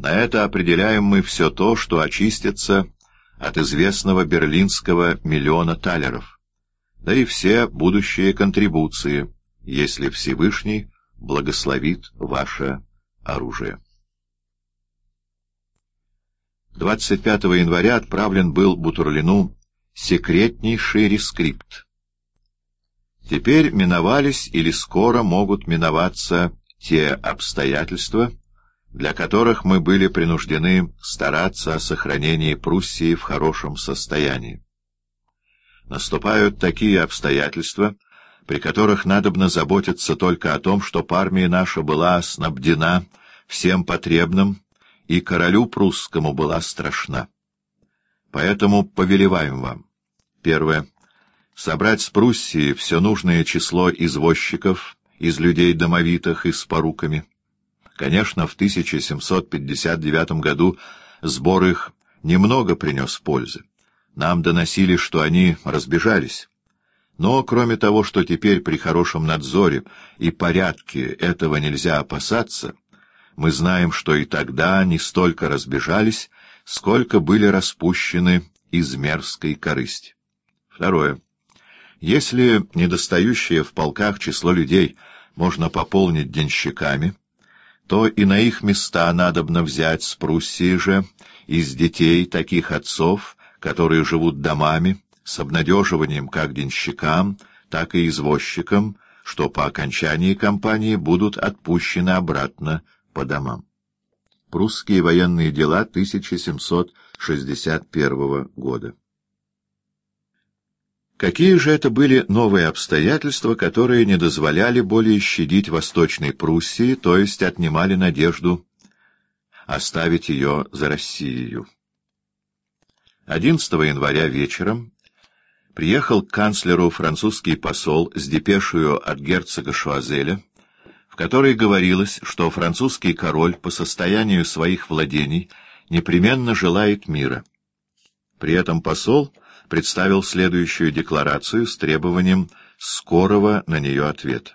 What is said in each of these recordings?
На это определяем мы все то, что очистится от известного берлинского миллиона талеров, да и все будущие контрибуции, если Всевышний благословит ваше оружие. 25 января отправлен был Бутурлину секретнейший рескрипт. Теперь миновались или скоро могут миноваться те обстоятельства, для которых мы были принуждены стараться о сохранении Пруссии в хорошем состоянии. Наступают такие обстоятельства, при которых надобно заботиться только о том, чтоб армия наша была снабдена всем потребным, и королю прусскому была страшна. Поэтому повелеваем вам. Первое. Собрать с Пруссии все нужное число извозчиков, из людей домовитых и с поруками. Конечно, в 1759 году сбор их немного принес пользы. Нам доносили, что они разбежались. Но, кроме того, что теперь при хорошем надзоре и порядке этого нельзя опасаться, мы знаем, что и тогда не столько разбежались, сколько были распущены из мерзкой корысти. Второе. Если недостающее в полках число людей можно пополнить денщиками, то и на их места надобно взять с Пруссии же из детей таких отцов, которые живут домами, с обнадеживанием как денщикам, так и извозчикам, что по окончании кампании будут отпущены обратно по домам. Прусские военные дела 1761 года. Какие же это были новые обстоятельства, которые не дозволяли более щадить Восточной Пруссии, то есть отнимали надежду оставить ее за Россией? 11 января вечером приехал к канцлеру французский посол с депешую от герцога Шуазеля, в которой говорилось, что французский король по состоянию своих владений непременно желает мира. При этом посол представил следующую декларацию с требованием скорого на нее ответа.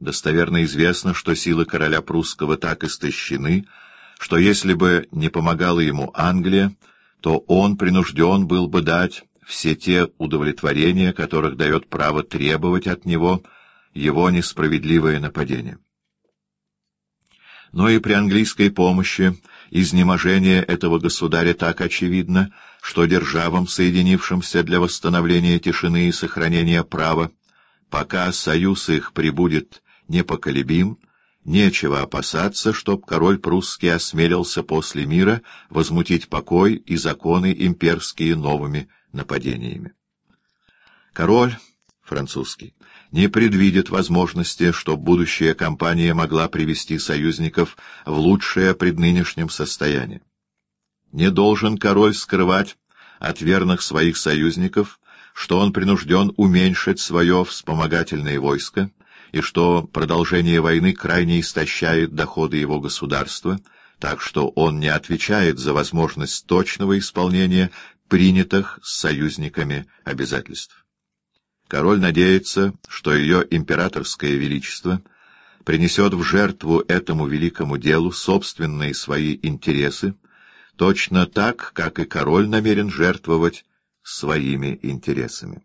Достоверно известно, что силы короля прусского так истощены, что если бы не помогала ему Англия, то он принужден был бы дать все те удовлетворения, которых дает право требовать от него его несправедливое нападение. Но и при английской помощи изнеможение этого государя так очевидно, что державам, соединившимся для восстановления тишины и сохранения права, пока союз их прибудет непоколебим, нечего опасаться, чтоб король прусский осмелился после мира возмутить покой и законы имперские новыми нападениями. Король французский не предвидит возможности, чтобы будущая кампания могла привести союзников в лучшее пред состояние. Не должен король скрывать от верных своих союзников, что он принужден уменьшить свое вспомогательное войско, и что продолжение войны крайне истощает доходы его государства, так что он не отвечает за возможность точного исполнения принятых с союзниками обязательств. Король надеется, что ее императорское величество принесет в жертву этому великому делу собственные свои интересы, точно так, как и король намерен жертвовать своими интересами.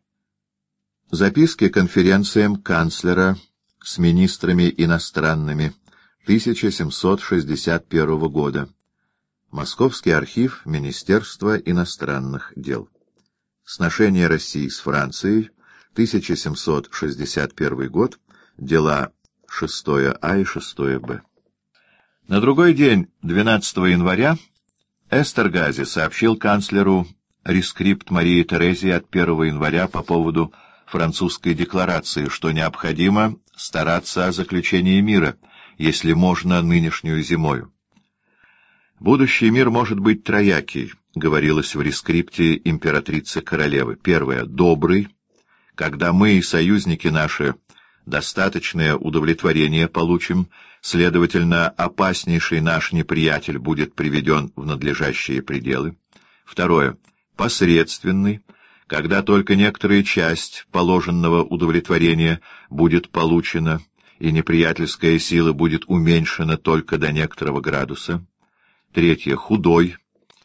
Записки конференциям канцлера с министрами иностранными 1761 года. Московский архив Министерства иностранных дел. Сношение России с Францией 1761 год, дела 6А и 6Б. На другой день, 12 января, Эстергази сообщил канцлеру рескрипт Марии Терезии от 1 января по поводу французской декларации, что необходимо стараться о заключении мира, если можно нынешнюю зимою. «Будущий мир может быть троякий», — говорилось в рескрипте императрицы-королевы. Первое — добрый, когда мы и союзники наши достаточное удовлетворение получим, следовательно, опаснейший наш неприятель будет приведен в надлежащие пределы. Второе. Посредственный, когда только некоторая часть положенного удовлетворения будет получена, и неприятельская сила будет уменьшена только до некоторого градуса. Третье — худой,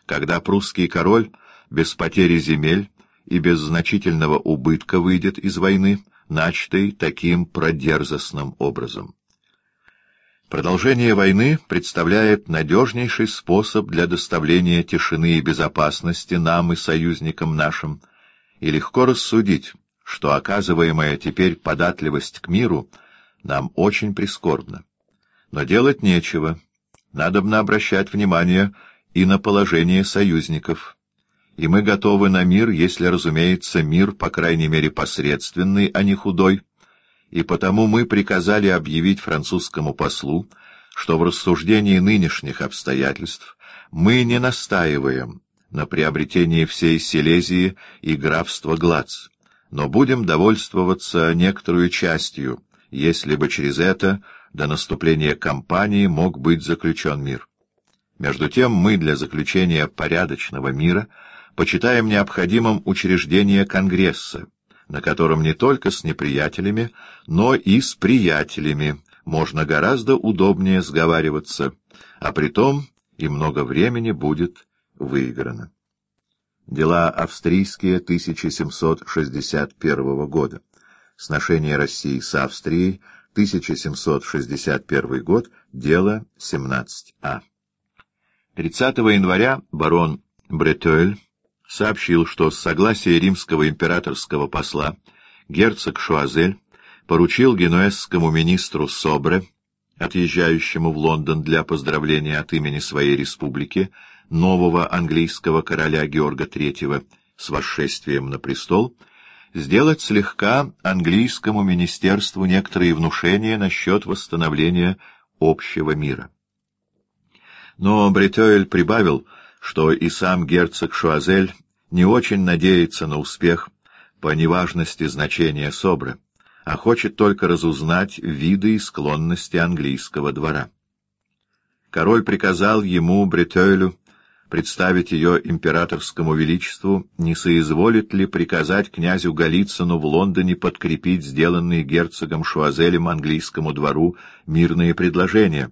когда прусский король без потери земель и без значительного убытка выйдет из войны, начатой таким продерзостным образом. Продолжение войны представляет надежнейший способ для доставления тишины и безопасности нам и союзникам нашим, и легко рассудить, что оказываемая теперь податливость к миру нам очень прискорбна. Но делать нечего, надобно обращать внимание и на положение союзников, и мы готовы на мир, если, разумеется, мир, по крайней мере, посредственный, а не худой, и потому мы приказали объявить французскому послу, что в рассуждении нынешних обстоятельств мы не настаиваем на приобретении всей Силезии и графства Глац, но будем довольствоваться некоторую частью, если бы через это до наступления кампании мог быть заключен мир. Между тем мы для заключения порядочного мира почитаем необходимым учреждение Конгресса, на котором не только с неприятелями, но и с приятелями можно гораздо удобнее сговариваться, а притом и много времени будет выиграно. Дела австрийские 1761 года. Сношение России с Австрией 1761 год. Дело 17а. 30 января барон Бретель сообщил, что с согласия римского императорского посла герцог Шуазель поручил генуэзскому министру Собре, отъезжающему в Лондон для поздравления от имени своей республики, нового английского короля Георга III с восшествием на престол, сделать слегка английскому министерству некоторые внушения насчет восстановления общего мира. Но Бретоэль прибавил, что и сам герцог Шуазель не очень надеется на успех по неважности значения Собры, а хочет только разузнать виды и склонности английского двора. Король приказал ему, Бретойлю, представить ее императорскому величеству, не соизволит ли приказать князю Голицыну в Лондоне подкрепить сделанные герцогом Шуазелем английскому двору мирные предложения,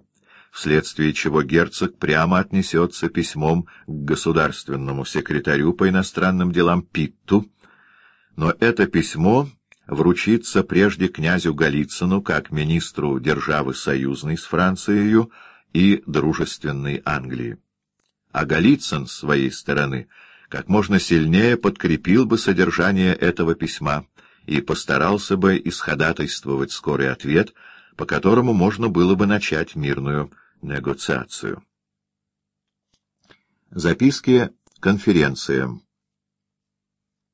вследствие чего герцог прямо отнесется письмом к государственному секретарю по иностранным делам Питту, но это письмо вручится прежде князю Голицыну как министру державы союзной с Францией и дружественной Англии. А Голицын, с своей стороны, как можно сильнее подкрепил бы содержание этого письма и постарался бы исходатайствовать скорый ответ — по которому можно было бы начать мирную негоциацию. Записки конференции